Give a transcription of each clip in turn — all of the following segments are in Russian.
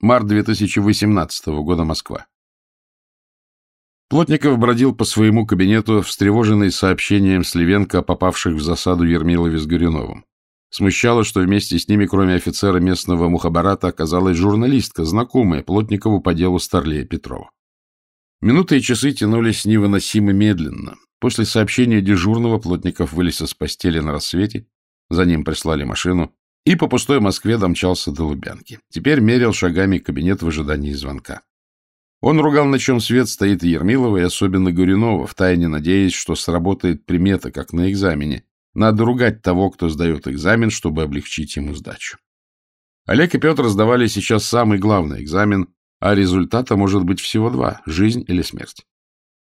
Март 2018 года, Москва. Плотников бродил по своему кабинету, встревоженный сообщением Сливенко о попавших в засаду Ермилове с Горюновым. Смущало, что вместе с ними, кроме офицера местного мухабарата, оказалась журналистка, знакомая Плотникову по делу Старлея Петрова. Минуты и часы тянулись невыносимо медленно. После сообщения дежурного Плотников вылез из постели на рассвете, за ним прислали машину, и по пустой Москве домчался до Лубянки. Теперь мерил шагами кабинет в ожидании звонка. Он ругал, на чем свет стоит Ермилова и особенно Горюнова, втайне надеясь, что сработает примета, как на экзамене. Надо ругать того, кто сдает экзамен, чтобы облегчить ему сдачу. Олег и Петр сдавали сейчас самый главный экзамен, а результата может быть всего два — жизнь или смерть.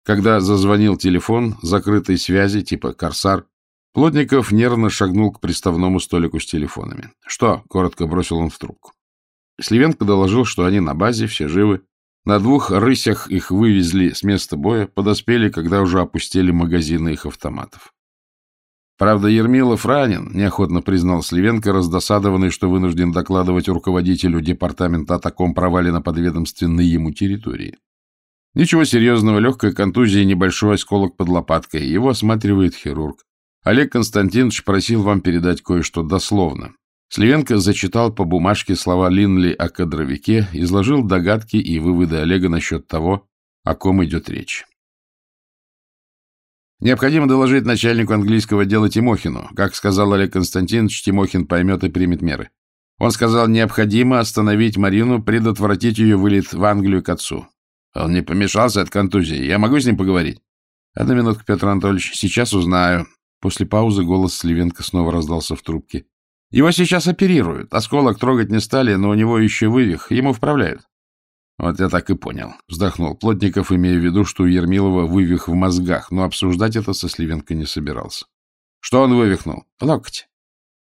Когда зазвонил телефон закрытой связи типа «Корсар», Плотников нервно шагнул к приставному столику с телефонами. «Что?» — коротко бросил он в трубку. Сливенко доложил, что они на базе, все живы. На двух рысях их вывезли с места боя, подоспели, когда уже опустили магазины их автоматов. Правда, Ермилов ранен, неохотно признал Сливенко, раздосадованный, что вынужден докладывать руководителю департамента о таком провале на подведомственной ему территории. Ничего серьезного, легкая контузия и небольшой осколок под лопаткой. Его осматривает хирург. Олег Константинович просил вам передать кое-что дословно. Сливенко зачитал по бумажке слова Линли о кадровике, изложил догадки и выводы Олега насчет того, о ком идет речь. Необходимо доложить начальнику английского отдела Тимохину. Как сказал Олег Константинович, Тимохин поймет и примет меры. Он сказал, необходимо остановить Марину, предотвратить ее вылет в Англию к отцу. Он не помешался от контузии. Я могу с ним поговорить? Одну минутку, Петр Анатольевич. Сейчас узнаю. После паузы голос Сливенко снова раздался в трубке. Его сейчас оперируют. Осколок трогать не стали, но у него еще вывих. Ему вправляют. Вот я так и понял. Вздохнул Плотников, имея в виду, что у Ермилова вывих в мозгах, но обсуждать это со Сливенко не собирался. Что он вывихнул? Локоть.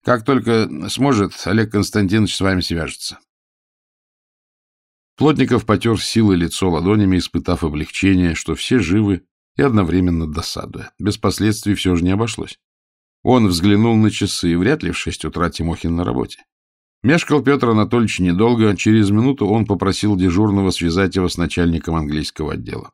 Как только сможет, Олег Константинович с вами свяжется. Плотников потер силой лицо ладонями, испытав облегчение, что все живы и одновременно досадуя. Без последствий все же не обошлось. Он взглянул на часы, вряд ли в шесть утра Тимохин на работе. Мешкал Петр Анатольевич недолго, через минуту он попросил дежурного связать его с начальником английского отдела.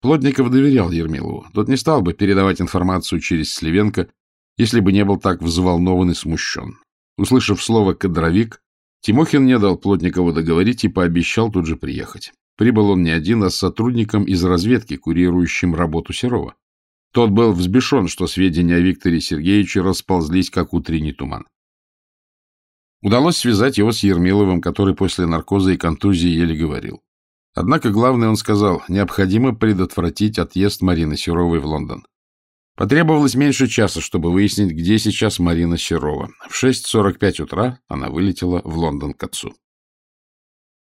Плотников доверял Ермилову. Тот не стал бы передавать информацию через Сливенко, если бы не был так взволнован и смущен. Услышав слово «кадровик», Тимохин не дал Плотникову договорить и пообещал тут же приехать. Прибыл он не один, а с сотрудником из разведки, курирующим работу Серова. Тот был взбешен, что сведения о Викторе Сергеевиче расползлись, как утренний туман. Удалось связать его с Ермиловым, который после наркоза и контузии еле говорил. Однако главное он сказал, необходимо предотвратить отъезд Марины Серовой в Лондон. Потребовалось меньше часа, чтобы выяснить, где сейчас Марина Серова. В 6.45 утра она вылетела в Лондон к отцу.